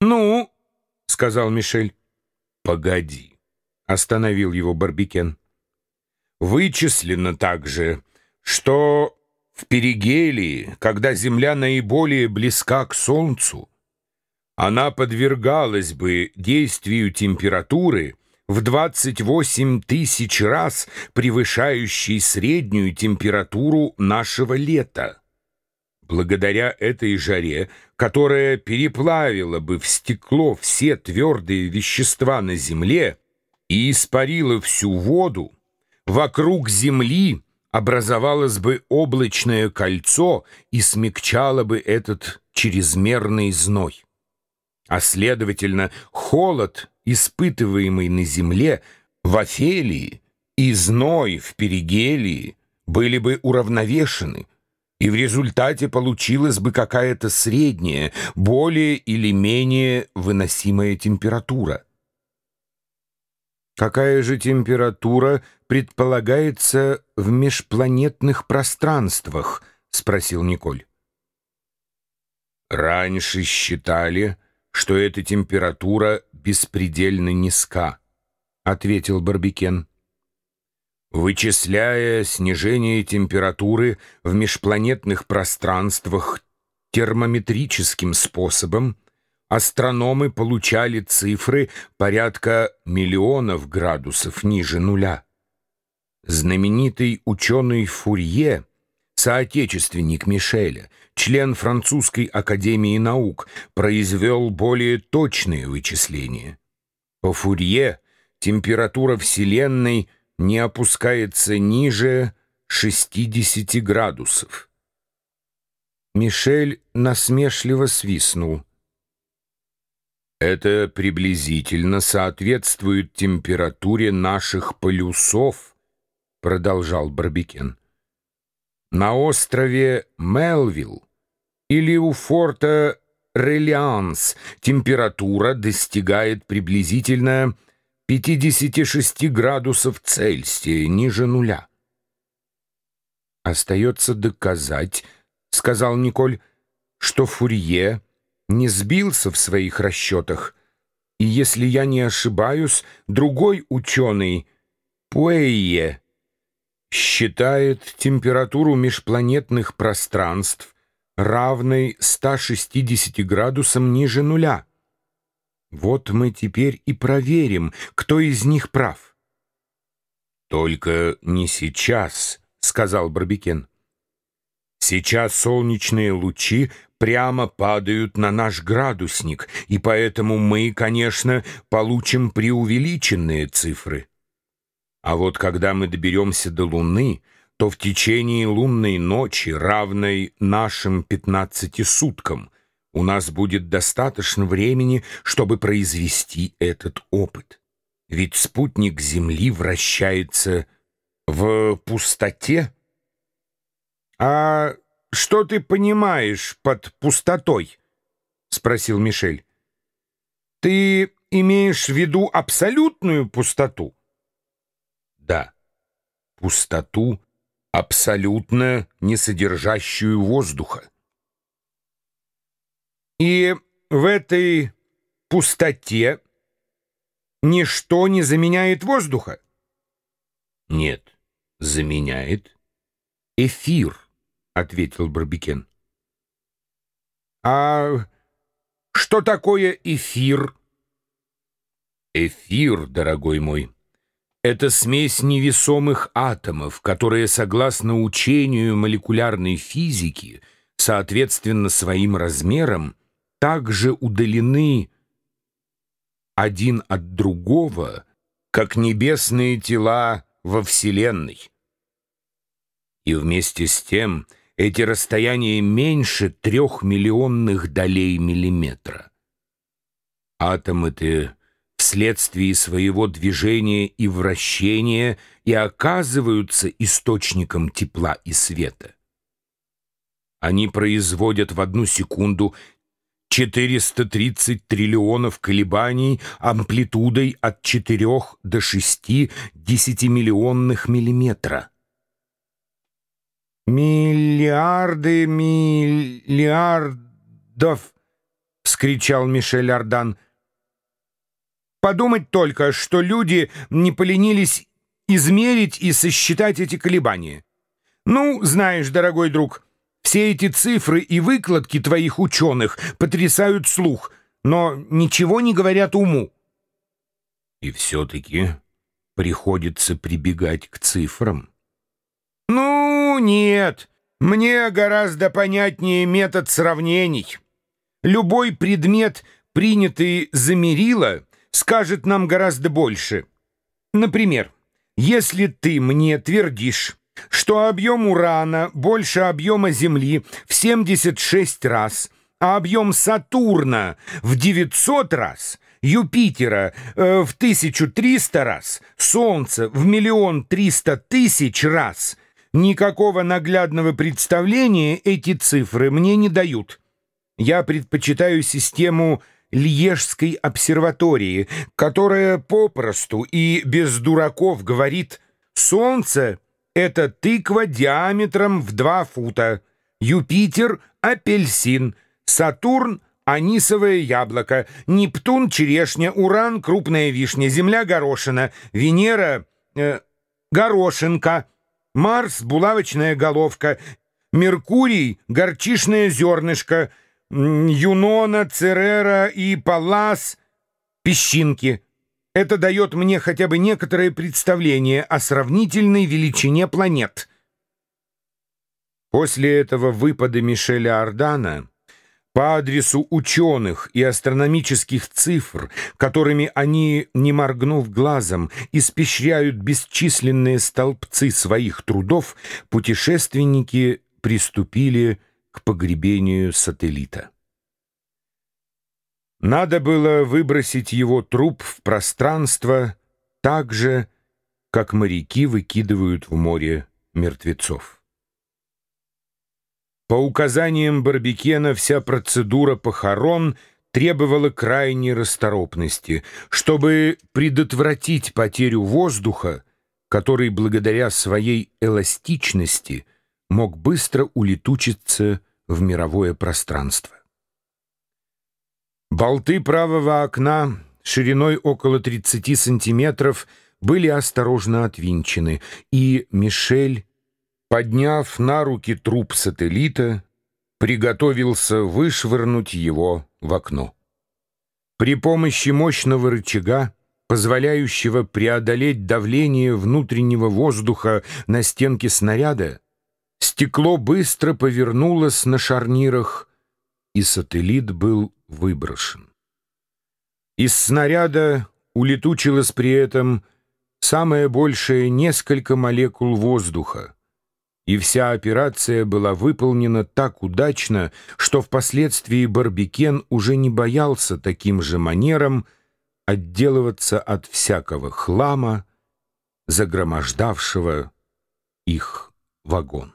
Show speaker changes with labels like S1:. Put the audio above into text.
S1: «Ну?» — сказал Мишель. «Погоди», — остановил его Барбикен. «Вычислено также, что в перигелии, когда Земля наиболее близка к Солнцу, она подвергалась бы действию температуры в 28 тысяч раз превышающей среднюю температуру нашего лета. Благодаря этой жаре, которая переплавила бы в стекло все твердые вещества на Земле и испарила всю воду, вокруг Земли образовалось бы облачное кольцо и смягчало бы этот чрезмерный зной. А следовательно, холод, испытываемый на Земле, в Офелии и зной в Перигелии были бы уравновешены, и в результате получилась бы какая-то средняя, более или менее выносимая температура. Какая же температура предполагается в межпланетных пространствах? спросил Николь. Раньше считали, что эта температура беспредельно низка, ответил Барбикен. Вычисляя снижение температуры в межпланетных пространствах термометрическим способом, астрономы получали цифры порядка миллионов градусов ниже нуля. Знаменитый ученый Фурье, соотечественник Мишеля, член французской академии наук, произвел более точные вычисления. По Фурье температура Вселенной – не опускается ниже 60 градусов. Мишель насмешливо свистнул. Это приблизительно соответствует температуре наших полюсов, продолжал Барбикен. На острове Мелвилл или у форта Релианс температура достигает приблизительно 56 градусов Цельсия ниже нуля. «Остается доказать, — сказал Николь, — что Фурье не сбился в своих расчетах, и, если я не ошибаюсь, другой ученый, Пуэйе, считает температуру межпланетных пространств равной 160 градусам ниже нуля. Вот мы теперь и проверим, кто из них прав. «Только не сейчас», — сказал Барбикен. «Сейчас солнечные лучи прямо падают на наш градусник, и поэтому мы, конечно, получим преувеличенные цифры. А вот когда мы доберемся до Луны, то в течение лунной ночи, равной нашим пятнадцати суткам, у нас будет достаточно времени, чтобы произвести этот опыт. Ведь спутник Земли вращается в пустоте. «А что ты понимаешь под пустотой?» — спросил Мишель. «Ты имеешь в виду абсолютную пустоту?» «Да, пустоту, абсолютно не содержащую воздуха. И в этой пустоте ничто не заменяет воздуха? Нет, заменяет эфир, ответил Барбикен. А что такое эфир? Эфир, дорогой мой, это смесь невесомых атомов, которые, согласно учению молекулярной физики, соответственно своим размерам, также удалены один от другого, как небесные тела во Вселенной. И вместе с тем эти расстояния меньше трех миллионных долей миллиметра. Атомы-то вследствие своего движения и вращения и оказываются источником тепла и света. Они производят в одну секунду 430 триллионов колебаний амплитудой от 4 до 6 десятимиллионных миллиметра. «Миллиарды миллиардов!» вскричал Мишель Ардан. «Подумать только, что люди не поленились измерить и сосчитать эти колебания. Ну, знаешь, дорогой друг, все эти цифры и выкладки твоих ученых потрясают слух, но ничего не говорят уму». «И все-таки приходится прибегать к цифрам». «Ну, нет, мне гораздо понятнее метод сравнений». Любой предмет, принятый за мерило, скажет нам гораздо больше. Например, если ты мне твердишь, что объем урана больше объема Земли в 76 раз, а объем Сатурна в 900 раз, Юпитера э, в 1300 раз, Солнца в миллион триста тысяч раз, никакого наглядного представления эти цифры мне не дают. Я предпочитаю систему Льежской обсерватории, которая попросту и без дураков говорит «Солнце — это тыква диаметром в два фута, Юпитер — апельсин, Сатурн — анисовое яблоко, Нептун — черешня, Уран — крупная вишня, Земля — горошина, Венера э, — горошинка, Марс — булавочная головка, Меркурий — горчишное зернышко — Юнона, Церера и Палас — песчинки. Это дает мне хотя бы некоторое представление о сравнительной величине планет. После этого выпада Мишеля Ардана по адресу ученых и астрономических цифр, которыми они, не моргнув глазом, испещряют бесчисленные столбцы своих трудов, путешественники приступили к погребению сателлита. Надо было выбросить его труп в пространство так же, как моряки выкидывают в море мертвецов. По указаниям Барбекена вся процедура похорон требовала крайней расторопности, чтобы предотвратить потерю воздуха, который благодаря своей эластичности – мог быстро улетучиться в мировое пространство. Болты правого окна шириной около 30 сантиметров были осторожно отвинчены, и Мишель, подняв на руки труп сателлита, приготовился вышвырнуть его в окно. При помощи мощного рычага, позволяющего преодолеть давление внутреннего воздуха на стенке снаряда, Стекло быстро повернулось на шарнирах, и сателлит был выброшен. Из снаряда улетучилось при этом самое большее несколько молекул воздуха, и вся операция была выполнена так удачно, что впоследствии Барбикен уже не боялся таким же манером отделываться от всякого хлама, загромождавшего их вагон.